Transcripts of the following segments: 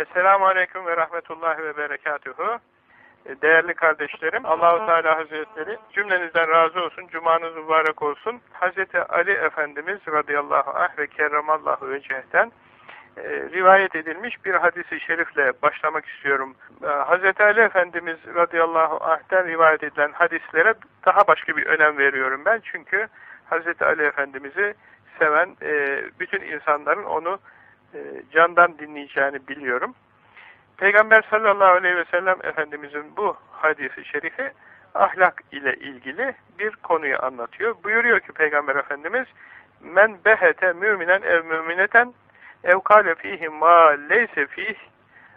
Esselamu Aleyküm ve Rahmetullahi ve Berekatuhu. E, değerli kardeşlerim, Allahu Teala Hazretleri cümlenizden razı olsun, cumanız mübarek olsun. Hazreti Ali Efendimiz radıyallahu anh ve kerramallahu vecehten e, rivayet edilmiş bir hadisi şerifle başlamak istiyorum. E, Hazreti Ali Efendimiz radıyallahu anh'ten rivayet edilen hadislere daha başka bir önem veriyorum ben. Çünkü Hazreti Ali Efendimiz'i seven e, bütün insanların onu candan dinleyeceğini biliyorum. Peygamber sallallahu aleyhi ve sellem Efendimizin bu hadisi şerifi ahlak ile ilgili bir konuyu anlatıyor. Buyuruyor ki Peygamber Efendimiz men behete müminen ev mümineten ev kâle fîhî mâ leyse fîh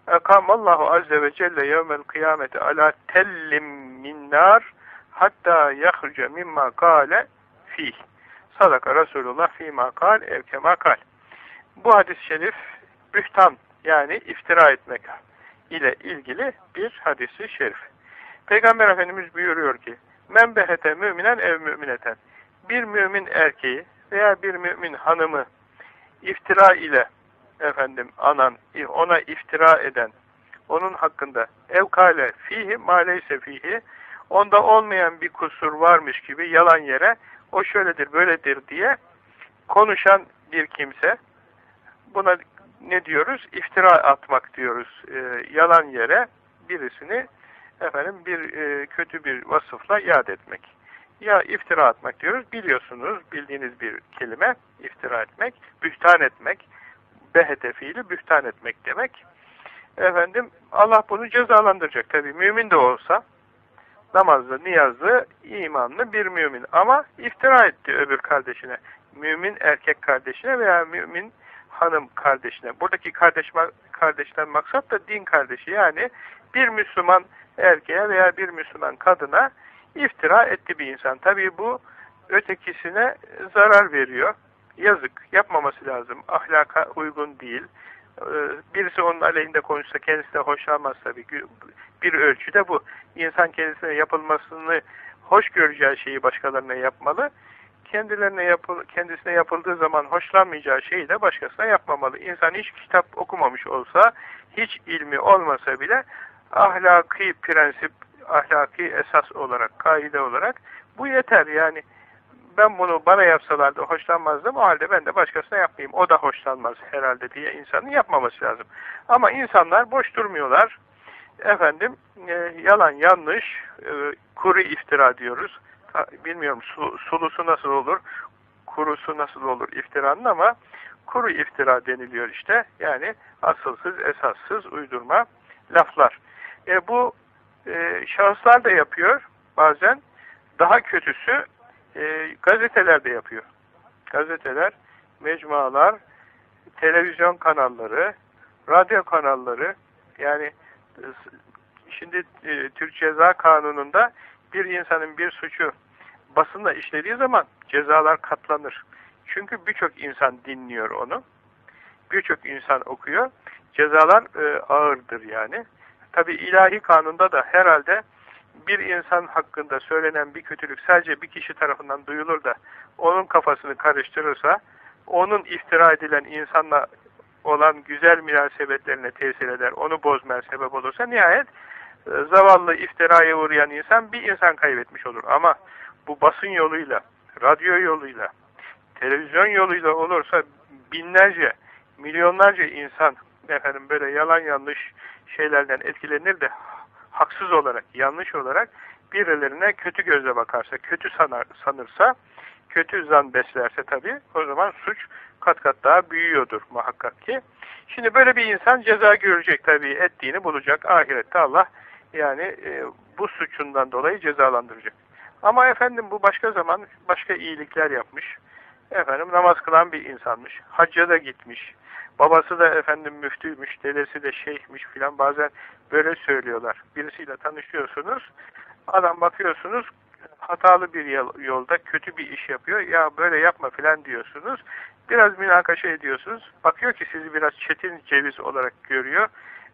ekamallahu azze ve celle yevmel kıyameti ala tellim min nar hatta yahruce mimma kâle fîh sadaka Resulullah fîmâ kâl ev kemâ kâl bu hadis-i şerif bühtan yani iftira etmek ile ilgili bir hadisi şerif. Peygamber Efendimiz buyuruyor ki men behete müminen ev mümineten bir mümin erkeği veya bir mümin hanımı iftira ile efendim anan, ona iftira eden, onun hakkında evkale fihi maleyse fihi onda olmayan bir kusur varmış gibi yalan yere o şöyledir böyledir diye konuşan bir kimse buna ne diyoruz? İftira atmak diyoruz. E, yalan yere birisini efendim bir e, kötü bir vasıfla yad etmek. Ya iftira atmak diyoruz. Biliyorsunuz bildiğiniz bir kelime iftira etmek, bühtan etmek. Behete fiili bühtan etmek demek. Efendim Allah bunu cezalandıracak tabi mümin de olsa namazlı, niyazlı, imanlı bir mümin ama iftira etti öbür kardeşine. Mümin erkek kardeşine veya mümin hanım kardeşine. Buradaki kardeş, kardeşten maksat da din kardeşi. Yani bir Müslüman erkeğe veya bir Müslüman kadına iftira etti bir insan. Tabii bu ötekisine zarar veriyor. Yazık. Yapmaması lazım. Ahlaka uygun değil. Ee, birisi onun aleyhinde konuşsa kendisi de hoşlanmaz tabii. Bir ölçüde bu. İnsan kendisine yapılmasını hoş göreceği şeyi başkalarına yapmalı kendilerine yapıl, kendisine yapıldığı zaman hoşlanmayacağı şeyi de başkasına yapmamalı. İnsan hiç kitap okumamış olsa, hiç ilmi olmasa bile ahlaki prensip, ahlaki esas olarak, kaide olarak bu yeter. Yani ben bunu bana yapsalardı hoşlanmazdım, o halde ben de başkasına yapmayayım. O da hoşlanmaz herhalde diye insanın yapmaması lazım. Ama insanlar boş durmuyorlar. Efendim, e, yalan, yanlış, e, kuru iftira diyoruz bilmiyorum su, sulusu nasıl olur, kurusu nasıl olur iftiranın ama kuru iftira deniliyor işte. Yani asılsız, esassız uydurma laflar. E, bu e, şahıslar da yapıyor bazen. Daha kötüsü e, gazeteler de yapıyor. Gazeteler, mecmualar, televizyon kanalları, radyo kanalları yani e, şimdi e, Türk Ceza Kanunu'nda bir insanın bir suçu basında işlediği zaman cezalar katlanır. Çünkü birçok insan dinliyor onu. Birçok insan okuyor. Cezalar e, ağırdır yani. Tabi ilahi kanunda da herhalde bir insan hakkında söylenen bir kötülük sadece bir kişi tarafından duyulur da onun kafasını karıştırırsa onun iftira edilen insanla olan güzel münasebetlerine tesir eder, onu bozmaya sebep olursa nihayet e, zavallı iftiraya uğrayan insan bir insan kaybetmiş olur. Ama bu basın yoluyla, radyo yoluyla, televizyon yoluyla olursa binlerce, milyonlarca insan efendim böyle yalan yanlış şeylerden etkilenir de haksız olarak, yanlış olarak birilerine kötü gözle bakarsa, kötü sanar, sanırsa, kötü zan beslerse tabii o zaman suç kat kat daha büyüyordur muhakkak ki. Şimdi böyle bir insan ceza görecek tabii ettiğini bulacak. Ahirette Allah yani e, bu suçundan dolayı cezalandıracak. Ama efendim bu başka zaman başka iyilikler yapmış. Efendim namaz kılan bir insanmış. Hacca da gitmiş. Babası da efendim müftüymüş, dedesi de şeyhmiş filan bazen böyle söylüyorlar. Birisiyle tanışıyorsunuz. Adam bakıyorsunuz hatalı bir yolda kötü bir iş yapıyor. Ya böyle yapma filan diyorsunuz. Biraz münakaşa ediyorsunuz. Bakıyor ki sizi biraz çetin ceviz olarak görüyor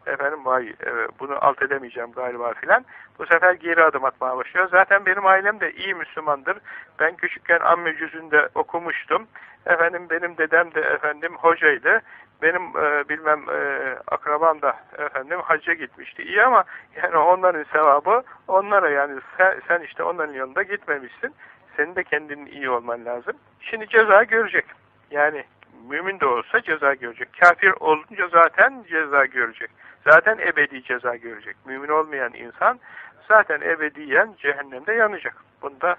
efendim vay evet, bunu alt edemeyeceğim galiba filan. Bu sefer geri adım atmaya başlıyor. Zaten benim ailem de iyi Müslümandır. Ben küçükken amme cüzünde okumuştum. Efendim benim dedem de efendim hocaydı. benim e, bilmem e, akrabam da efendim hacca gitmişti. İyi ama yani onların sevabı onlara yani sen, sen işte onların yanında gitmemişsin. Senin de kendinin iyi olman lazım. Şimdi ceza görecek. Yani mümin de olsa ceza görecek. Kafir olunca zaten ceza görecek. Zaten ebedi ceza görecek. Mümin olmayan insan zaten ebediyen cehennemde yanacak. Bunda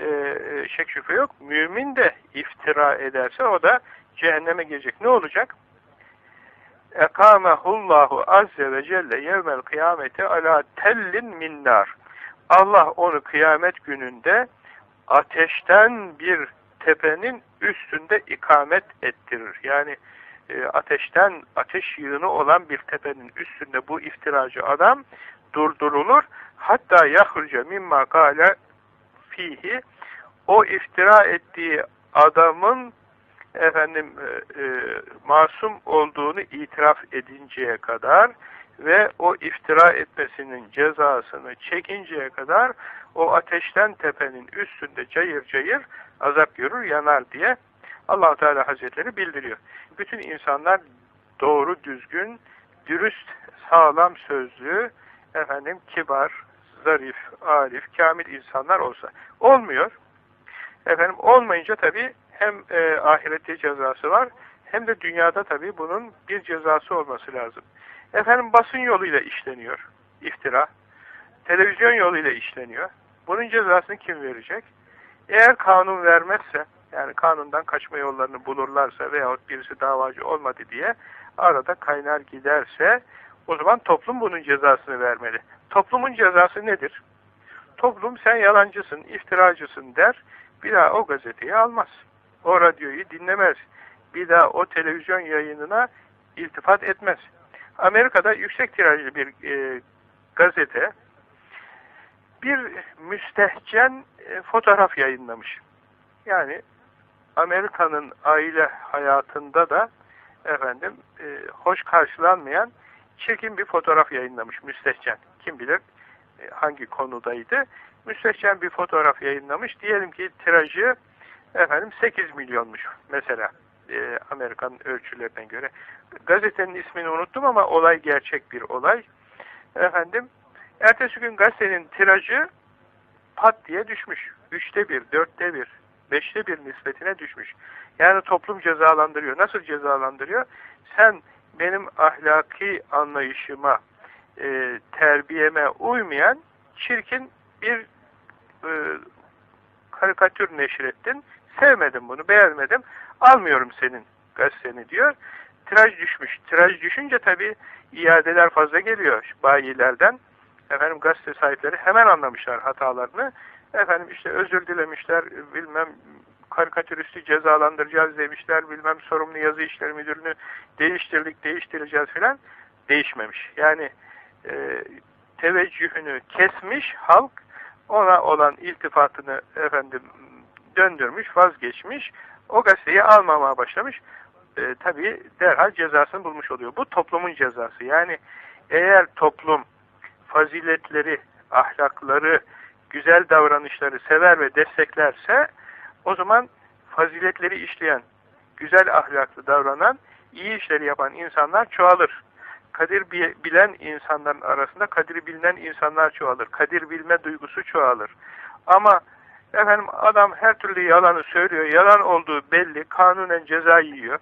e, e şek şüphe yok. Mümin de iftira ederse o da cehenneme girecek. Ne olacak? ekamehullahu azze ve celle yevmel kıyameti ala tellin minnar. Allah onu kıyamet gününde ateşten bir tepenin üstünde ikamet ettirir. Yani e, ateşten, ateş yığını olan bir tepenin üstünde bu iftiracı adam durdurulur. Hatta yahruca mimma kâle fihi o iftira ettiği adamın efendim e, e, masum olduğunu itiraf edinceye kadar ve o iftira etmesinin cezasını çekinceye kadar o ateşten tepenin üstünde cayır cayır azap görür, yanar diye allah Teala Hazretleri bildiriyor. Bütün insanlar doğru, düzgün, dürüst, sağlam sözlü, efendim kibar, zarif, arif, kamil insanlar olsa. Olmuyor. Efendim olmayınca tabii hem e, ahirette cezası var hem de dünyada tabii bunun bir cezası olması lazım. Efendim basın yoluyla işleniyor iftira. Televizyon yoluyla işleniyor. Bunun cezasını kim verecek? Eğer kanun vermezse, yani kanundan kaçma yollarını bulurlarsa veyahut birisi davacı olmadı diye arada kaynar giderse o zaman toplum bunun cezasını vermeli. Toplumun cezası nedir? Toplum sen yalancısın, iftiracısın der, bir daha o gazeteyi almaz. O radyoyu dinlemez. Bir daha o televizyon yayınına iltifat etmez. Amerika'da yüksek tirajlı bir e, gazete bir müstehcen e, fotoğraf yayınlamış. Yani Amerika'nın aile hayatında da efendim e, hoş karşılanmayan çirkin bir fotoğraf yayınlamış müstehcen. Kim bilir e, hangi konudaydı. Müstehcen bir fotoğraf yayınlamış. Diyelim ki tirajı efendim 8 milyonmuş mesela e, Amerikan ölçülerine göre. Gazetenin ismini unuttum ama olay gerçek bir olay. Efendim ertesi gün gazetenin tirajı pat diye düşmüş. Üçte bir, dörtte bir, beşte bir nispetine düşmüş. Yani toplum cezalandırıyor. Nasıl cezalandırıyor? Sen benim ahlaki anlayışıma, e, terbiyeme uymayan çirkin bir e, karikatür neşrettin. Sevmedim bunu, beğenmedim. Almıyorum senin gazeteni diyor. Tiraj düşmüş. Tiraj düşünce tabii iadeler fazla geliyor bayilerden. Efendim gazete sahipleri hemen anlamışlar hatalarını. Efendim işte özür dilemişler, bilmem karikatüristi cezalandıracağız demişler, bilmem sorumlu yazı işleri müdürünü değiştirdik, değiştireceğiz filan. Değişmemiş. Yani e, teveccühünü kesmiş halk, ona olan iltifatını efendim döndürmüş, vazgeçmiş, o gazeteyi almamaya başlamış. E, tabii derhal cezasını bulmuş oluyor. Bu toplumun cezası. Yani eğer toplum faziletleri, ahlakları, güzel davranışları sever ve desteklerse o zaman faziletleri işleyen, güzel ahlaklı davranan, iyi işleri yapan insanlar çoğalır. Kadir bilen insanların arasında kadir bilinen insanlar çoğalır. Kadir bilme duygusu çoğalır. Ama efendim adam her türlü yalanı söylüyor. Yalan olduğu belli. Kanunen ceza yiyor.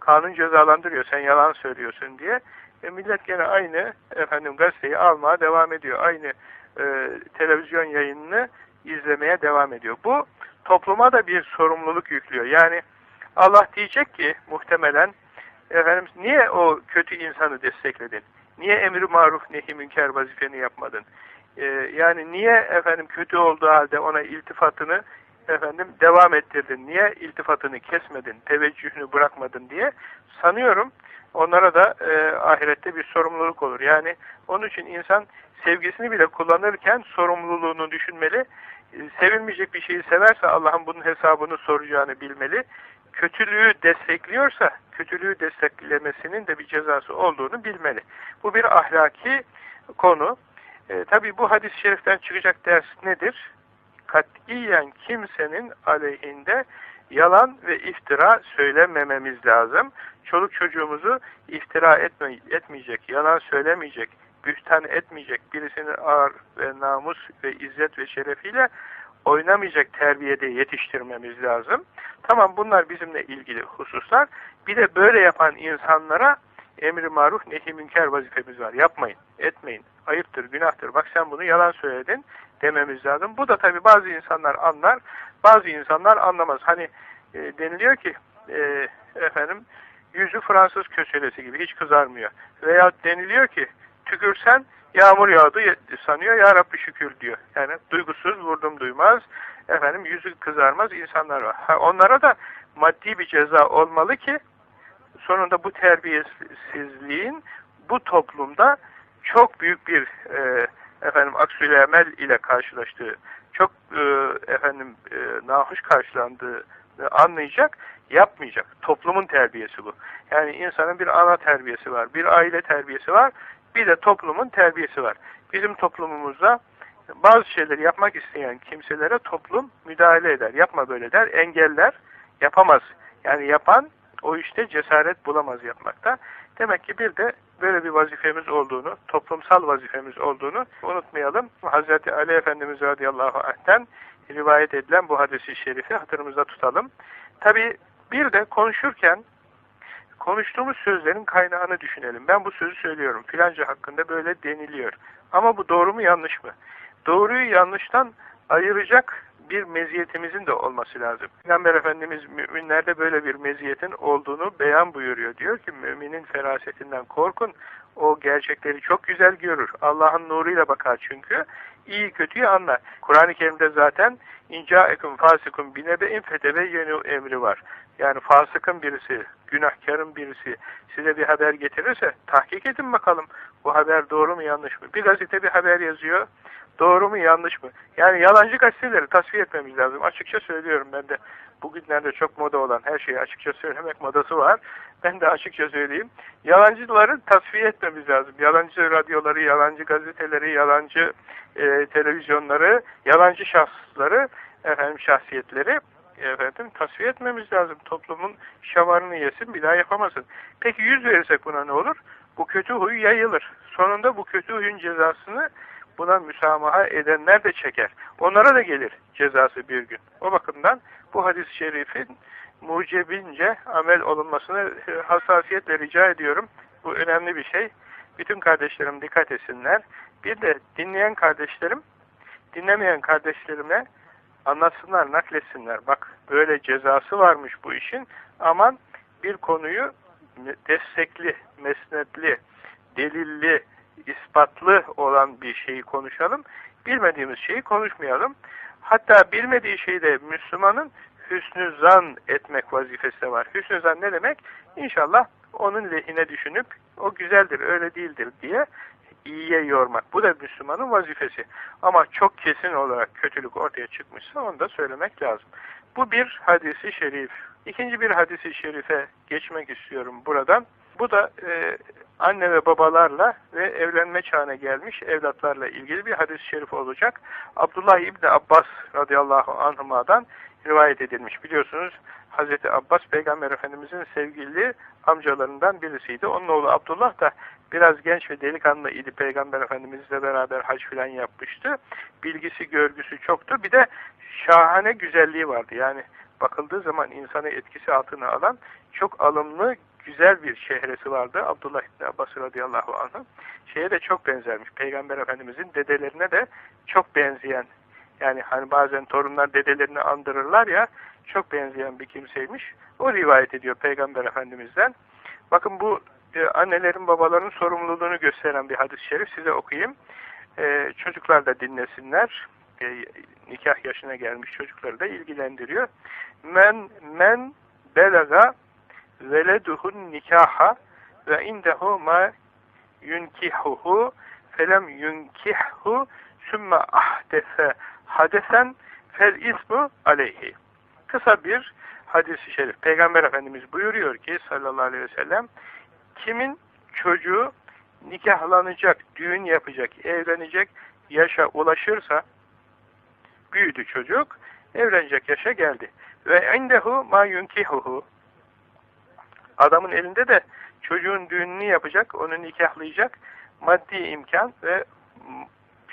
Kanun cezalandırıyor sen yalan söylüyorsun diye. E millet gene aynı efendim gazeteyi almaya devam ediyor. Aynı e, televizyon yayınını izlemeye devam ediyor. Bu topluma da bir sorumluluk yüklüyor. Yani Allah diyecek ki muhtemelen efendim niye o kötü insanı destekledin? Niye emri maruf nehi münker vazifeni yapmadın? Ee, yani niye efendim kötü olduğu halde ona iltifatını efendim devam ettirdin? Niye iltifatını kesmedin? Teveccühünü bırakmadın diye sanıyorum onlara da e, ahirette bir sorumluluk olur. Yani onun için insan sevgisini bile kullanırken sorumluluğunu düşünmeli. E, sevilmeyecek bir şeyi severse Allah'ın bunun hesabını soracağını bilmeli. Kötülüğü destekliyorsa kötülüğü desteklemesinin de bir cezası olduğunu bilmeli. Bu bir ahlaki konu. E, Tabi bu hadis-i şeriften çıkacak ders nedir? Katiyen kimsenin aleyhinde yalan ve iftira söylemememiz lazım. Çoluk çocuğumuzu iftira etme, etmeyecek, yalan söylemeyecek, bühtan etmeyecek, birisinin ağır ve namus ve izzet ve şerefiyle oynamayacak terbiyede yetiştirmemiz lazım. Tamam bunlar bizimle ilgili hususlar. Bir de böyle yapan insanlara emri maruf nehi münker vazifemiz var. Yapmayın, etmeyin, ayıptır, günahtır. Bak sen bunu yalan söyledin dememiz lazım. Bu da tabi bazı insanlar anlar, bazı insanlar anlamaz. Hani e, deniliyor ki e, efendim yüzü Fransız köşelesi gibi hiç kızarmıyor. Veya deniliyor ki tükürsen yağmur yağdı sanıyor ya Rabbi şükür diyor. Yani duygusuz vurdum duymaz efendim yüzü kızarmaz insanlar var. Ha, onlara da maddi bir ceza olmalı ki sonunda bu terbiyesizliğin bu toplumda çok büyük bir e, efendim aksül emel ile karşılaştığı, çok e, efendim e, nahoş karşılandığı anlayacak, yapmayacak. Toplumun terbiyesi bu. Yani insanın bir ana terbiyesi var, bir aile terbiyesi var, bir de toplumun terbiyesi var. Bizim toplumumuzda bazı şeyleri yapmak isteyen kimselere toplum müdahale eder. Yapma böyle der, engeller, yapamaz. Yani yapan o işte cesaret bulamaz yapmakta. Demek ki bir de böyle bir vazifemiz olduğunu, toplumsal vazifemiz olduğunu unutmayalım. Hazreti Ali Efendimiz radıyallahu anh'ten rivayet edilen bu hadisi şerifi hatırımızda tutalım. Tabi bir de konuşurken konuştuğumuz sözlerin kaynağını düşünelim. Ben bu sözü söylüyorum. Filanca hakkında böyle deniliyor. Ama bu doğru mu yanlış mı? Doğruyu yanlıştan ayıracak bir meziyetimizin de olması lazım. Peygamber Efendimiz müminlerde böyle bir meziyetin olduğunu beyan buyuruyor. Diyor ki müminin ferasetinden korkun. O gerçekleri çok güzel görür. Allah'ın nuruyla bakar çünkü. İyi kötüyü anlar. Kur'an-ı Kerim'de zaten inca ekun fasikun binebe'in fetebeyyenu emri var. Yani fasıkın birisi, günahkarın birisi size bir haber getirirse tahkik edin bakalım. Bu haber doğru mu yanlış mı? Bir gazete bir haber yazıyor. Doğru mu yanlış mı? Yani yalancı gazeteleri tasfiye etmemiz lazım. Açıkça söylüyorum ben de. Bugünlerde çok moda olan her şeyi açıkça söylemek modası var. Ben de açıkça söyleyeyim. Yalancıları tasfiye etmemiz lazım. Yalancı radyoları, yalancı gazeteleri, yalancı e, televizyonları, yalancı şahsları, efendim şahsiyetleri efendim tasfiye etmemiz lazım. Toplumun şavarını yesin, bir daha yapamasın. Peki yüz verirsek buna ne olur? Bu kötü huy yayılır. Sonunda bu kötü huyun cezasını buna müsamaha edenler de çeker. Onlara da gelir cezası bir gün. O bakımdan bu hadis-i şerifin mucebince amel olunmasını hassasiyetle rica ediyorum. Bu önemli bir şey. Bütün kardeşlerim dikkat etsinler. Bir de dinleyen kardeşlerim, dinlemeyen kardeşlerime anlatsınlar, nakletsinler. Bak böyle cezası varmış bu işin. Aman bir konuyu destekli, mesnetli, delilli, ispatlı olan bir şeyi konuşalım. Bilmediğimiz şeyi konuşmayalım. Hatta bilmediği şeyde Müslümanın hüsnü zan etmek vazifesi de var. Hüsnü zan ne demek? İnşallah onun lehine düşünüp o güzeldir, öyle değildir diye iyiye yormak. Bu da Müslümanın vazifesi. Ama çok kesin olarak kötülük ortaya çıkmışsa onu da söylemek lazım. Bu bir hadisi şerif. İkinci bir hadisi şerife geçmek istiyorum buradan. Bu da e, anne ve babalarla ve evlenme çağına gelmiş evlatlarla ilgili bir hadis-i şerif olacak. Abdullah İbni Abbas radıyallahu anhuma'dan rivayet edilmiş. Biliyorsunuz Hazreti Abbas Peygamber Efendimizin sevgili amcalarından birisiydi. Onun oğlu Abdullah da biraz genç ve delikanlı idi. Peygamber Efendimizle beraber hac filan yapmıştı. Bilgisi, görgüsü çoktu. Bir de şahane güzelliği vardı. Yani bakıldığı zaman insanı etkisi altına alan çok alımlı, güzel bir şehresi vardı. Abdullah İbni Abbas radıyallahu anh. Şeye de çok benzermiş. Peygamber Efendimizin dedelerine de çok benzeyen yani hani bazen torunlar dedelerini andırırlar ya çok benzeyen bir kimseymiş. O rivayet ediyor Peygamber Efendimiz'den. Bakın bu e, annelerin babaların sorumluluğunu gösteren bir hadis-i şerif size okuyayım. E, çocuklar da dinlesinler. E, nikah yaşına gelmiş çocukları da ilgilendiriyor. Men men belaga veleduhun nikaha ve indehu ma yunkihuhu felem yunkihhu sümme ahdefe hadesen fel ismu aleyhi. Kısa bir hadis-i şerif. Peygamber Efendimiz buyuruyor ki sallallahu aleyhi ve sellem kimin çocuğu nikahlanacak, düğün yapacak, evlenecek yaşa ulaşırsa büyüdü çocuk, evlenecek yaşa geldi. Ve indehu ma yunkihuhu. Adamın elinde de çocuğun düğününü yapacak, onu nikahlayacak maddi imkan ve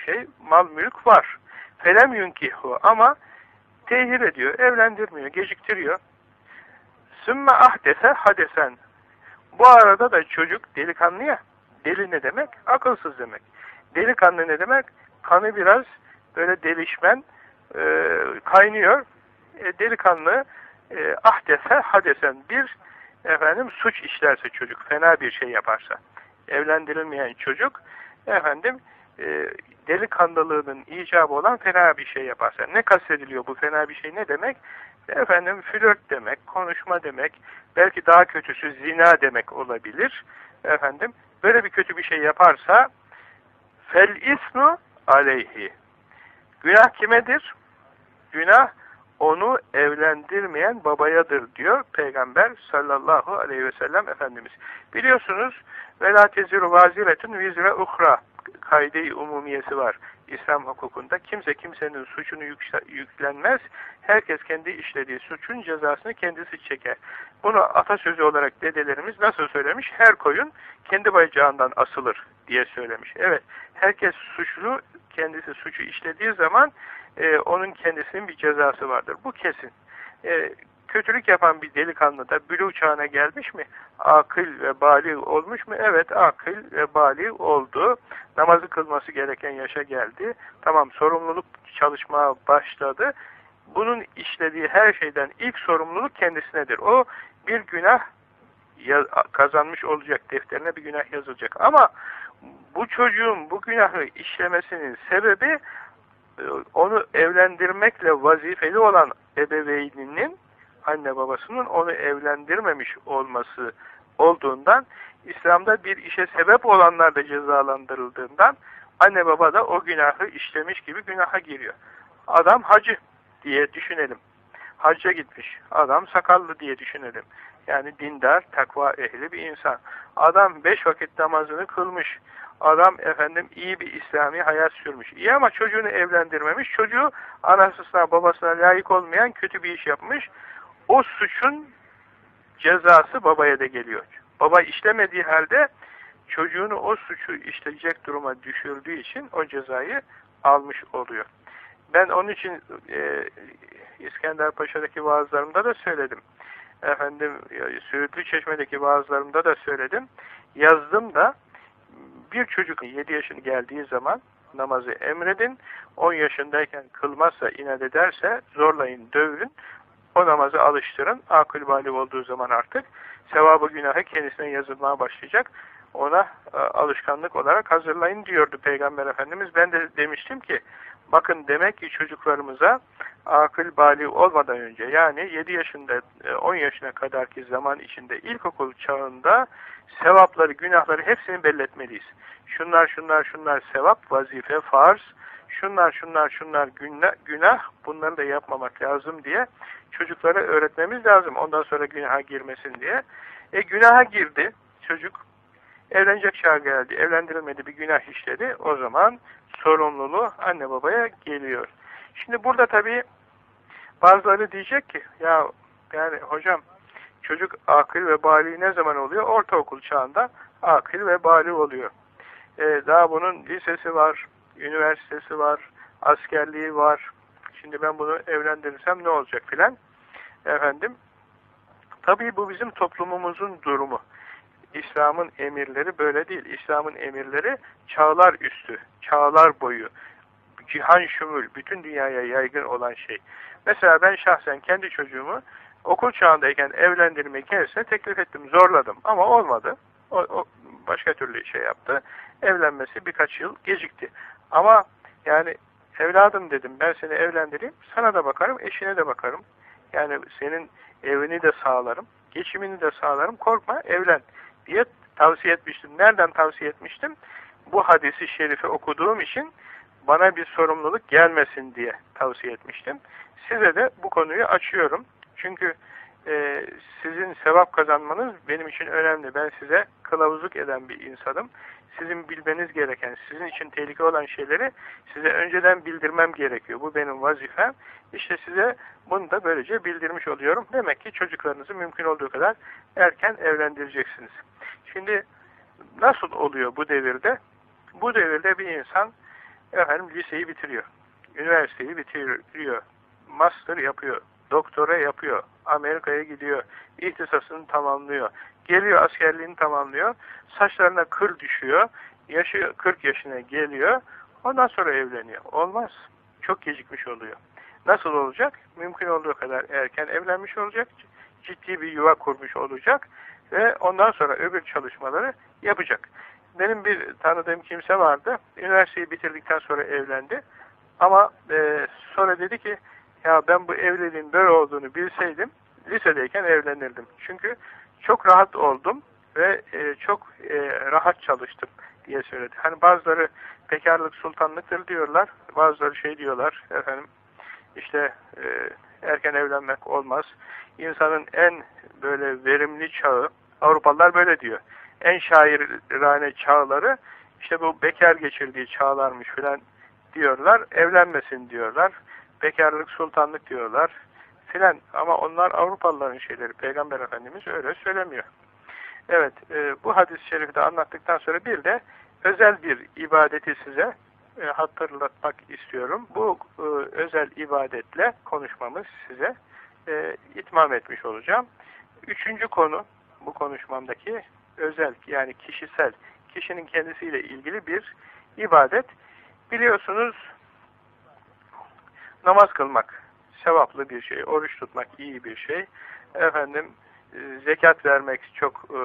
şey mal mülk var. Felem yunkihu ama tehir ediyor, evlendirmiyor, geciktiriyor. Sümme ahdese hadesen. Bu arada da çocuk delikanlı ya. Deli ne demek? Akılsız demek. Delikanlı ne demek? Kanı biraz böyle delişmen, e, kaynıyor. E, delikanlı e, ahdese hadesen bir efendim suç işlerse çocuk, fena bir şey yaparsa. Evlendirilmeyen çocuk efendim e, delikanlılığının icabı olan fena bir şey yaparsa. Ne kastediliyor bu fena bir şey ne demek? Efendim flört demek, konuşma demek, belki daha kötüsü zina demek olabilir. Efendim böyle bir kötü bir şey yaparsa fel ismu aleyhi. Günah kimedir? Günah onu evlendirmeyen babayadır diyor Peygamber sallallahu aleyhi ve sellem Efendimiz. Biliyorsunuz وَلَا تَزِرُ وَازِرَةٌ وِزْرَ اُخْرَى kaide-i umumiyesi var İslam hukukunda. Kimse kimsenin suçunu yüklenmez. Herkes kendi işlediği suçun cezasını kendisi çeker. Bunu atasözü olarak dedelerimiz nasıl söylemiş? Her koyun kendi bacağından asılır diye söylemiş. Evet, herkes suçlu, kendisi suçu işlediği zaman e, onun kendisinin bir cezası vardır. Bu kesin. E, kötülük yapan bir delikanlı da bülü çağına gelmiş mi? Akıl ve bali olmuş mu? Evet akıl ve bali oldu. Namazı kılması gereken yaşa geldi. Tamam sorumluluk çalışmaya başladı. Bunun işlediği her şeyden ilk sorumluluk kendisinedir. O bir günah kazanmış olacak. Defterine bir günah yazılacak. Ama bu çocuğun bu günahı işlemesinin sebebi onu evlendirmekle vazifeli olan ebeveyninin anne babasının onu evlendirmemiş olması olduğundan İslam'da bir işe sebep olanlar da cezalandırıldığından anne baba da o günahı işlemiş gibi günaha giriyor. Adam hacı diye düşünelim. Hacca gitmiş. Adam sakallı diye düşünelim. Yani dindar, takva ehli bir insan. Adam beş vakit namazını kılmış. Adam efendim iyi bir İslami hayat sürmüş. İyi ama çocuğunu evlendirmemiş. Çocuğu anasına babasına layık olmayan kötü bir iş yapmış. O suçun cezası babaya da geliyor. Baba işlemediği halde çocuğunu o suçu işleyecek duruma düşürdüğü için o cezayı almış oluyor. Ben onun için e, İskender Paşa'daki vaazlarımda da söyledim. Efendim Söğütlü Çeşme'deki vaazlarımda da söyledim. Yazdım da bir çocuk 7 yaşını geldiği zaman namazı emredin. 10 yaşındayken kılmazsa inat ederse zorlayın, dövün. O namazı alıştırın. Akıl bali olduğu zaman artık sevabı günahı kendisine yazılmaya başlayacak. Ona e, alışkanlık olarak hazırlayın diyordu Peygamber Efendimiz. Ben de demiştim ki bakın demek ki çocuklarımıza akıl bali olmadan önce yani 7 yaşında 10 e, yaşına kadarki zaman içinde ilkokul çağında sevapları, günahları hepsini belletmeliyiz. Şunlar, şunlar, şunlar sevap, vazife, farz, şunlar, şunlar, şunlar günah, günah bunları da yapmamak lazım diye çocuklara öğretmemiz lazım. Ondan sonra günaha girmesin diye. E günaha girdi çocuk. Evlenecek çağ geldi. Evlendirilmedi bir günah işledi. O zaman sorumluluğu anne babaya geliyor. Şimdi burada tabii bazıları diyecek ki ya yani hocam çocuk akıl ve bali ne zaman oluyor? Ortaokul çağında akıl ve bali oluyor. Ee, daha bunun lisesi var, üniversitesi var, askerliği var. Şimdi ben bunu evlendirirsem ne olacak filan. Efendim, tabii bu bizim toplumumuzun durumu. İslam'ın emirleri böyle değil. İslam'ın emirleri çağlar üstü, çağlar boyu, cihan şumul, bütün dünyaya yaygın olan şey. Mesela ben şahsen kendi çocuğumu okul çağındayken evlendirmeyi kendisine teklif ettim, zorladım ama olmadı. O, o başka türlü şey yaptı. Evlenmesi birkaç yıl gecikti. Ama yani evladım dedim ben seni evlendireyim, sana da bakarım, eşine de bakarım. Yani senin evini de sağlarım, geçimini de sağlarım, korkma evlen diye tavsiye etmiştim. Nereden tavsiye etmiştim? Bu hadisi şerifi okuduğum için bana bir sorumluluk gelmesin diye tavsiye etmiştim. Size de bu konuyu açıyorum. Çünkü e, sizin sevap kazanmanız benim için önemli. Ben size kılavuzluk eden bir insanım. Sizin bilmeniz gereken, sizin için tehlike olan şeyleri size önceden bildirmem gerekiyor. Bu benim vazifem. İşte size bunu da böylece bildirmiş oluyorum. Demek ki çocuklarınızı mümkün olduğu kadar erken evlendireceksiniz. Şimdi nasıl oluyor bu devirde? Bu devirde bir insan efendim liseyi bitiriyor. Üniversiteyi bitiriyor. Master yapıyor. Doktora yapıyor. Amerika'ya gidiyor. İhtisasını tamamlıyor. Geliyor askerliğini tamamlıyor. Saçlarına kır düşüyor. Yaşı 40 yaşına geliyor. Ondan sonra evleniyor. Olmaz. Çok gecikmiş oluyor. Nasıl olacak? Mümkün olduğu kadar erken evlenmiş olacak. Ciddi bir yuva kurmuş olacak. Ve ondan sonra öbür çalışmaları yapacak. Benim bir tanıdığım kimse vardı. Üniversiteyi bitirdikten sonra evlendi. Ama e, sonra dedi ki ya ben bu evliliğin böyle olduğunu bilseydim lisedeyken evlenirdim. Çünkü çok rahat oldum ve e, çok e, rahat çalıştım diye söyledi. Hani bazıları bekarlık sultanlıktır diyorlar. Bazıları şey diyorlar efendim işte e, erken evlenmek olmaz. İnsanın en böyle verimli çağı Avrupalılar böyle diyor. En şairane çağları işte bu bekar geçirdiği çağlarmış filan diyorlar. Evlenmesin diyorlar. Bekarlık sultanlık diyorlar filan. Ama onlar Avrupalıların şeyleri. Peygamber Efendimiz öyle söylemiyor. Evet, e, bu hadis-i şerifi de anlattıktan sonra bir de özel bir ibadeti size e, hatırlatmak istiyorum. Bu e, özel ibadetle konuşmamız size e, itmam etmiş olacağım. Üçüncü konu, bu konuşmamdaki özel yani kişisel, kişinin kendisiyle ilgili bir ibadet. Biliyorsunuz namaz kılmak sevaplı bir şey, oruç tutmak iyi bir şey. Efendim e, zekat vermek çok e,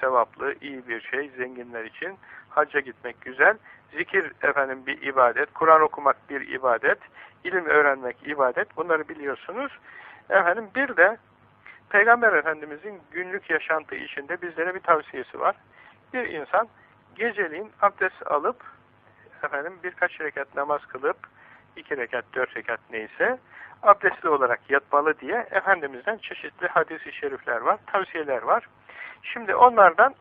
sevaplı, iyi bir şey zenginler için. Hacca gitmek güzel. Zikir efendim bir ibadet, Kur'an okumak bir ibadet, ilim öğrenmek ibadet. Bunları biliyorsunuz. Efendim bir de Peygamber Efendimizin günlük yaşantı içinde bizlere bir tavsiyesi var. Bir insan geceliğin abdest alıp efendim birkaç rekat namaz kılıp iki rekat, dört rekat neyse abdestli olarak yatmalı diye Efendimiz'den çeşitli hadis-i şerifler var, tavsiyeler var. Şimdi onlardan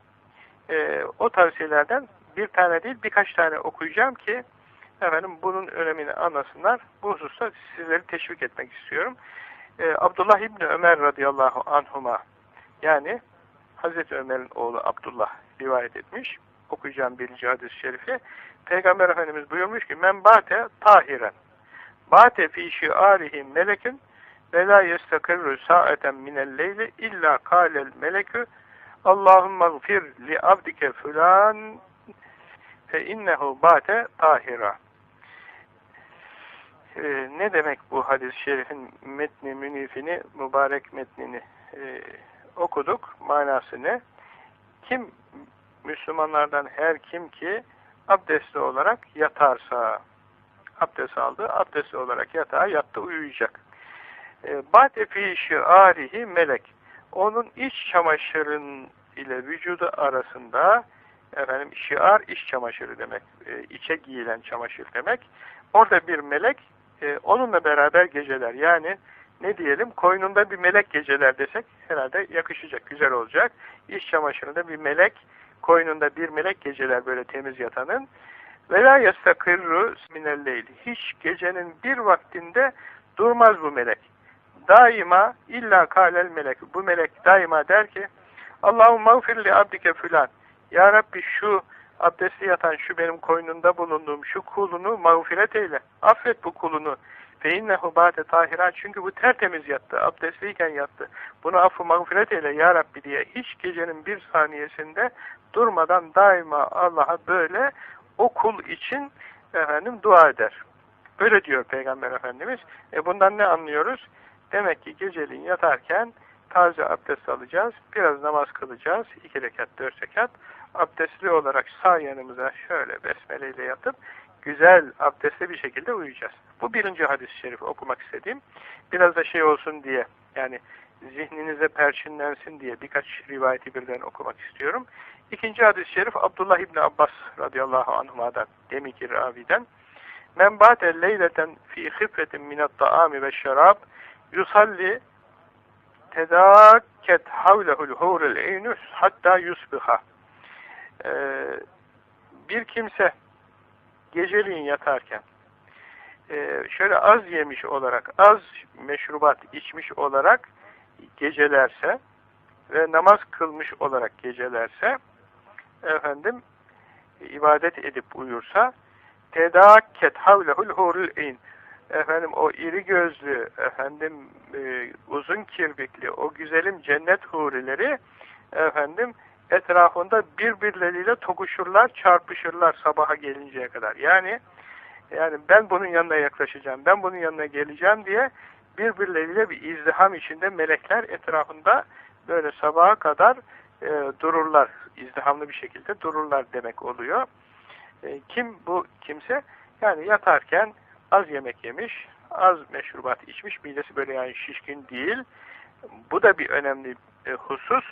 e, o tavsiyelerden bir tane değil birkaç tane okuyacağım ki efendim bunun önemini anlasınlar. Bu hususta sizleri teşvik etmek istiyorum. E, Abdullah İbni Ömer radıyallahu anhuma yani Hazreti Ömer'in oğlu Abdullah rivayet etmiş. Okuyacağım birinci hadis-i şerifi. Peygamber Efendimiz buyurmuş ki men bate tahiren bate fi şiarihi melekün ve la yestakirru sa'eten minel leyli illa kâlel melekü Allahümme gfir li abdike fulan fe innehu bate tahira ee, ne demek bu hadis-i şerifin metni, münifini, mübarek metnini e, okuduk. Manası ne? Kim Müslümanlardan her kim ki abdestli olarak yatarsa abdest aldı, abdestli olarak yatağa yattı, uyuyacak. E, Ba'de fi şiarihi melek. Onun iç çamaşırın ile vücudu arasında efendim şiar iç çamaşırı demek. E, içe giyilen çamaşır demek. Orada bir melek e, onunla beraber geceler. Yani ne diyelim koynunda bir melek geceler desek herhalde yakışacak, güzel olacak. İç çamaşırında bir melek, koynunda bir melek geceler böyle temiz yatanın. Ve la yestakirru. Hiç gecenin bir vaktinde durmaz bu melek. Daima illa kalel melek. Bu melek daima der ki Allahum mağfirli abdike filan. Ya Rabbi şu abdestli yatan şu benim koynunda bulunduğum şu kulunu mağfiret eyle. Affet bu kulunu. İnnehu ba'de tahiran. Çünkü bu tertemiz yattı. Abdestliyken yattı. Bunu affı mağfiret eyle ya Rabbi diye hiç gecenin bir saniyesinde durmadan daima Allah'a böyle o kul için efendim dua eder. Böyle diyor Peygamber Efendimiz. E bundan ne anlıyoruz? Demek ki geceliğin yatarken taze abdest alacağız, biraz namaz kılacağız, iki rekat, dört rekat. Abdestli olarak sağ yanımıza şöyle besmeleyle yatıp güzel abdestli bir şekilde uyuyacağız. Bu birinci hadis-i şerif okumak istediğim. Biraz da şey olsun diye yani zihninize perçinlensin diye birkaç rivayeti birden okumak istiyorum. İkinci hadis-i şerif Abdullah İbni Abbas radıyallahu anhuma'dan, demiki raviden. Men bâte leyleten fî hifretin minat ta'ami ve şerab yusalli tedakket havlehul hurul eynus hatta yusbiha. Ee, bir kimse geceliğin yatarken e, şöyle az yemiş olarak, az meşrubat içmiş olarak gecelerse ve namaz kılmış olarak gecelerse efendim ibadet edip uyursa tedakket havlehul hurul eyn. Efendim o iri gözlü efendim e, uzun kirpikli o güzelim cennet hurileri efendim etrafında birbirleriyle tokuşurlar, çarpışırlar sabaha gelinceye kadar. Yani yani ben bunun yanına yaklaşacağım, ben bunun yanına geleceğim diye birbirleriyle bir izdiham içinde melekler etrafında böyle sabaha kadar e, dururlar. izdihamlı bir şekilde dururlar demek oluyor. E, kim bu kimse? Yani yatarken az yemek yemiş, az meşrubat içmiş, midesi böyle yani şişkin değil. Bu da bir önemli e, husus.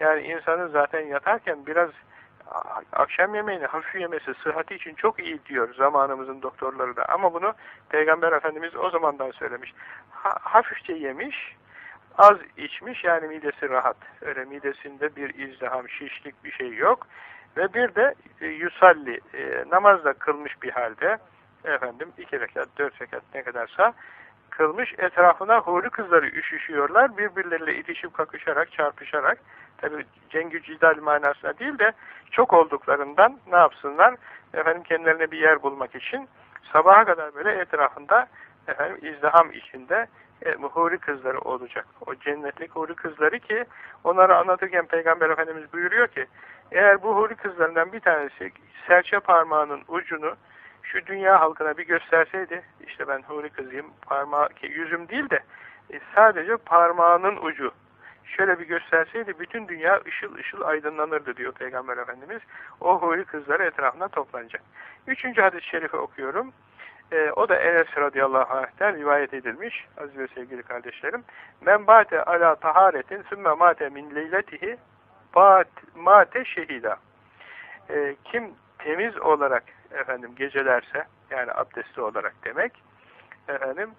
Yani insanın zaten yatarken biraz akşam yemeğini hafif yemesi sıhhati için çok iyi diyor zamanımızın doktorları da. Ama bunu Peygamber Efendimiz o zamandan söylemiş. Ha, hafifçe yemiş, az içmiş yani midesi rahat. Öyle midesinde bir izdiham, şişlik bir şey yok. Ve bir de e, yusalli, e, namazda kılmış bir halde efendim iki rekat, dört rekat ne kadarsa kılmış. Etrafına huri kızları üşüşüyorlar. Birbirleriyle itişip kakışarak, çarpışarak tabi cengü cidal manasına değil de çok olduklarından ne yapsınlar? Efendim kendilerine bir yer bulmak için sabaha kadar böyle etrafında efendim izdiham içinde e, huri kızları olacak. O cennetlik huri kızları ki onları anlatırken Peygamber Efendimiz buyuruyor ki eğer bu huri kızlarından bir tanesi serçe parmağının ucunu şu dünya halkına bir gösterseydi işte ben huri kızıyım parmağı yüzüm değil de e, sadece parmağının ucu şöyle bir gösterseydi bütün dünya ışıl ışıl aydınlanırdı diyor Peygamber Efendimiz. O huri kızları etrafına toplanacak. Üçüncü hadis-i şerifi okuyorum. E, o da Enes radıyallahu anh'ten rivayet edilmiş aziz ve sevgili kardeşlerim. Men bate ala taharetin sümme mate min leyletihi mate şehida. E, kim temiz olarak efendim gecelerse yani abdestli olarak demek efendim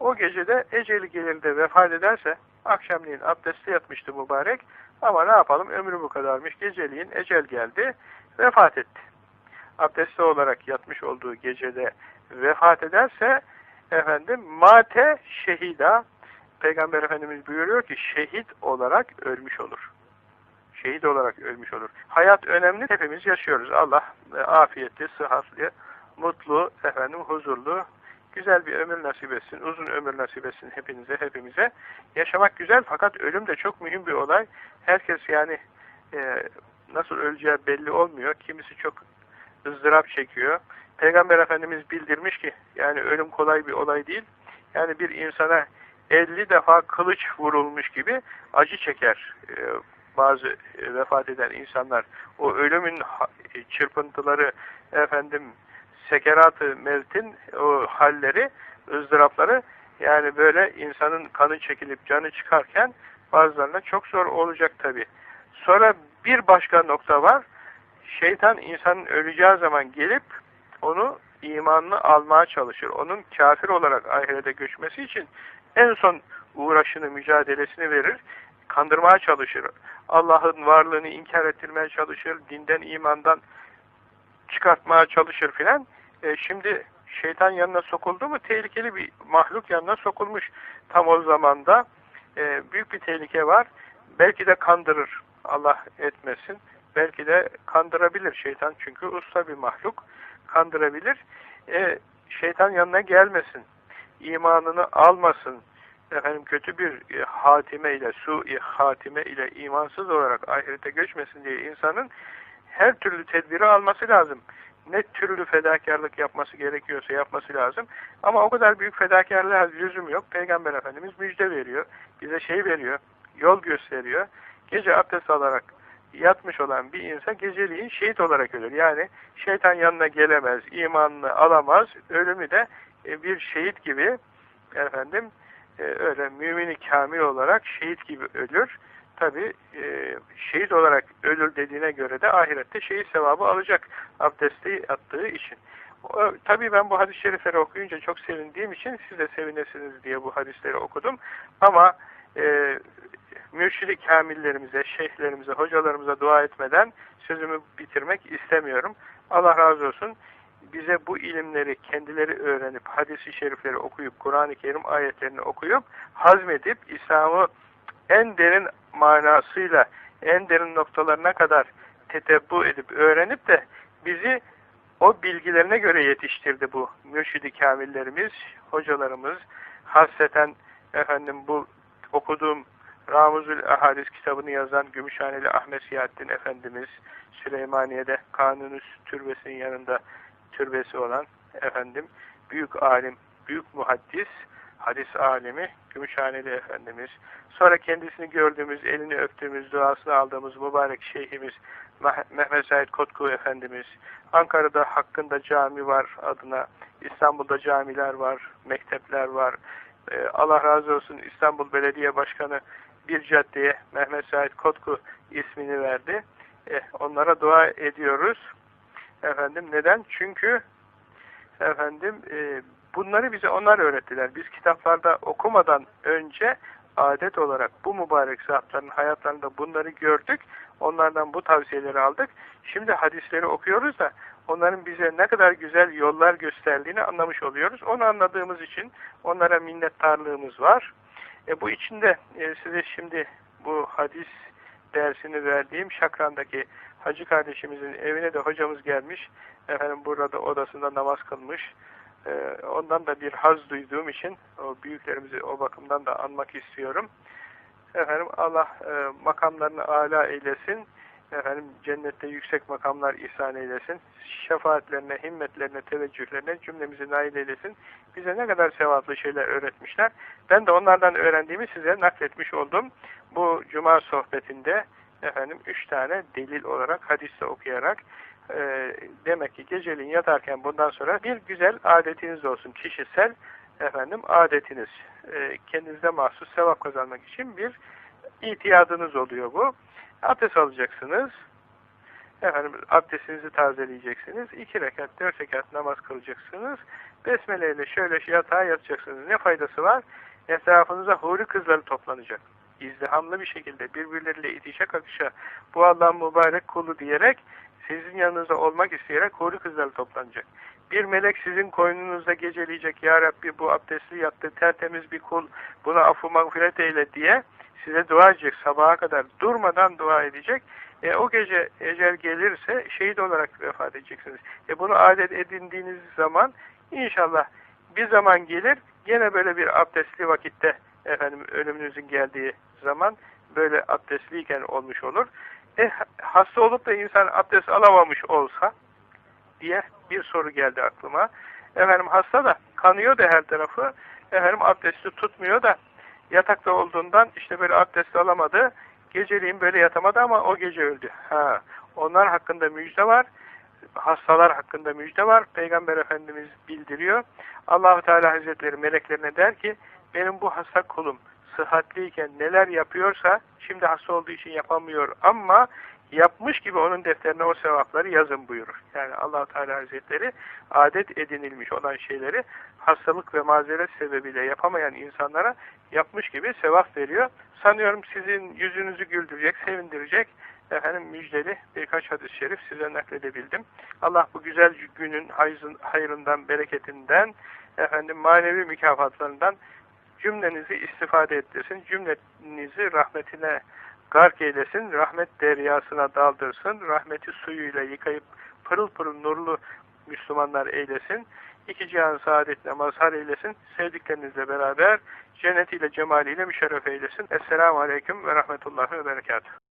o gecede eceli gelir de vefat ederse akşamleyin abdestli yatmıştı mübarek ama ne yapalım ömrü bu kadarmış geceliğin ecel geldi vefat etti. Abdestli olarak yatmış olduğu gecede vefat ederse efendim mate şehida Peygamber Efendimiz buyuruyor ki şehit olarak ölmüş olur. Şehit olarak ölmüş olur. Hayat önemli. Hepimiz yaşıyoruz. Allah e, afiyetli, sıhhatli, mutlu, efendim huzurlu, güzel bir ömür nasip etsin. Uzun ömür nasip etsin hepinize, hepimize. Yaşamak güzel fakat ölüm de çok mühim bir olay. Herkes yani e, nasıl öleceği belli olmuyor. Kimisi çok ızdırap çekiyor. Peygamber Efendimiz bildirmiş ki yani ölüm kolay bir olay değil. Yani bir insana 50 defa kılıç vurulmuş gibi acı çeker e, bazı e, vefat eden insanlar. O ölümün e, çırpıntıları efendim sekerat-ı mevtin o halleri, ızdırapları yani böyle insanın kanı çekilip canı çıkarken bazılarına çok zor olacak tabi. Sonra bir başka nokta var. Şeytan insanın öleceği zaman gelip onu imanını almaya çalışır. Onun kafir olarak ahirete göçmesi için en son uğraşını, mücadelesini verir. Kandırmaya çalışır. Allah'ın varlığını inkar ettirmeye çalışır. Dinden, imandan çıkartmaya çalışır filan. E, şimdi şeytan yanına sokuldu mu tehlikeli bir mahluk yanına sokulmuş. Tam o zamanda e, büyük bir tehlike var. Belki de kandırır. Allah etmesin. Belki de kandırabilir şeytan çünkü usta bir mahluk kandırabilir. E, şeytan yanına gelmesin. imanını almasın. Efendim kötü bir e, hatime ile, su-i hatime ile imansız olarak ahirete göçmesin diye insanın her türlü tedbiri alması lazım. Ne türlü fedakarlık yapması gerekiyorsa yapması lazım. Ama o kadar büyük fedakarlığa lüzum yok. Peygamber Efendimiz müjde veriyor. Bize şey veriyor. Yol gösteriyor. Gece abdest alarak yatmış olan bir insan geceliğin şehit olarak ölür. Yani şeytan yanına gelemez, imanını alamaz, ölümü de e, bir şehit gibi efendim e, öyle mümini kamil olarak şehit gibi ölür. Tabi e, şehit olarak ölür dediğine göre de ahirette şehit sevabı alacak abdesti attığı için. Tabi ben bu hadis-i şerifleri okuyunca çok sevindiğim için siz de sevinesiniz diye bu hadisleri okudum. Ama e, mürşidi kamillerimize, şeyhlerimize, hocalarımıza dua etmeden sözümü bitirmek istemiyorum. Allah razı olsun. Bize bu ilimleri kendileri öğrenip, hadisi şerifleri okuyup, Kur'an-ı Kerim ayetlerini okuyup, hazmedip, İslam'ı en derin manasıyla, en derin noktalarına kadar tetebbu edip, öğrenip de bizi o bilgilerine göre yetiştirdi bu mürşidi kamillerimiz, hocalarımız. Hasreten efendim bu okuduğum Ramuzül Ahadis kitabını yazan Gümüşhaneli Ahmet Siyahattin Efendimiz, Süleymaniye'de Kanuni Türbesi'nin yanında türbesi olan efendim büyük alim, büyük muhaddis, hadis alimi Gümüşhaneli Efendimiz. Sonra kendisini gördüğümüz, elini öptüğümüz, duasını aldığımız mübarek şeyhimiz Mehmet Said Kotku Efendimiz. Ankara'da hakkında cami var adına. İstanbul'da camiler var, mektepler var. Ee, Allah razı olsun İstanbul Belediye Başkanı bir caddeye Mehmet Said Kotku ismini verdi. Eh, onlara dua ediyoruz. Efendim neden? Çünkü efendim e, bunları bize onlar öğrettiler. Biz kitaplarda okumadan önce adet olarak bu mübarek zatların hayatlarında bunları gördük. Onlardan bu tavsiyeleri aldık. Şimdi hadisleri okuyoruz da onların bize ne kadar güzel yollar gösterdiğini anlamış oluyoruz. Onu anladığımız için onlara minnettarlığımız var. E, bu içinde e, size şimdi bu hadis dersini verdiğim Şakran'daki hacı kardeşimizin evine de hocamız gelmiş. Efendim burada odasında namaz kılmış. E, ondan da bir haz duyduğum için o büyüklerimizi o bakımdan da anmak istiyorum. Efendim Allah e, makamlarını âlâ eylesin. Efendim cennette yüksek makamlar ihsan eylesin. Şefaatlerine, himmetlerine, teveccühlerine cümlemizi nail eylesin. Bize ne kadar sevaplı şeyler öğretmişler. Ben de onlardan öğrendiğimi size nakletmiş oldum. Bu cuma sohbetinde efendim üç tane delil olarak hadiste okuyarak e, demek ki geceliğin yatarken bundan sonra bir güzel adetiniz olsun. Kişisel efendim adetiniz. E, kendinize mahsus sevap kazanmak için bir itiyadınız oluyor bu. Abdest alacaksınız. Efendim abdestinizi tazeleyeceksiniz. iki rekat, dört rekat namaz kılacaksınız. Besmele ile şöyle yatağa yatacaksınız. Ne faydası var? Etrafınıza huri kızları toplanacak. İzdihamlı bir şekilde birbirleriyle itişe kakışa bu Allah'ın mübarek kulu diyerek sizin yanınızda olmak isteyerek huri kızları toplanacak. Bir melek sizin koynunuzda geceleyecek. Ya Rabbi bu abdestli yattı tertemiz bir kul buna affı mağfiret eyle diye size dua edecek sabaha kadar durmadan dua edecek. E, o gece ecel gelirse şehit olarak vefat edeceksiniz. E, bunu adet edindiğiniz zaman inşallah bir zaman gelir gene böyle bir abdestli vakitte efendim ölümünüzün geldiği zaman böyle abdestliyken olmuş olur. E, hasta olup da insan abdest alamamış olsa diye bir soru geldi aklıma. Efendim hasta da kanıyor da her tarafı. Efendim abdesti tutmuyor da yatakta olduğundan işte böyle abdest alamadı. Geceliğin böyle yatamadı ama o gece öldü. Ha, onlar hakkında müjde var. Hastalar hakkında müjde var. Peygamber Efendimiz bildiriyor. Allahu Teala Hazretleri meleklerine der ki benim bu hasta kulum sıhhatliyken neler yapıyorsa şimdi hasta olduğu için yapamıyor ama yapmış gibi onun defterine o sevapları yazın buyurur. Yani allah Teala Hazretleri adet edinilmiş olan şeyleri hastalık ve mazeret sebebiyle yapamayan insanlara yapmış gibi sevap veriyor. Sanıyorum sizin yüzünüzü güldürecek, sevindirecek efendim müjdeli birkaç hadis-i şerif size nakledebildim. Allah bu güzel günün hayrından, bereketinden, efendim manevi mükafatlarından cümlenizi istifade ettirsin. Cümlenizi rahmetine gark eylesin, rahmet deryasına daldırsın, rahmeti suyuyla yıkayıp pırıl pırıl nurlu Müslümanlar eylesin. İki cihan saadetine mazhar eylesin. Sevdiklerinizle beraber cennetiyle, cemaliyle müşerref eylesin. Esselamu Aleyküm ve Rahmetullahi ve Berekatuhu.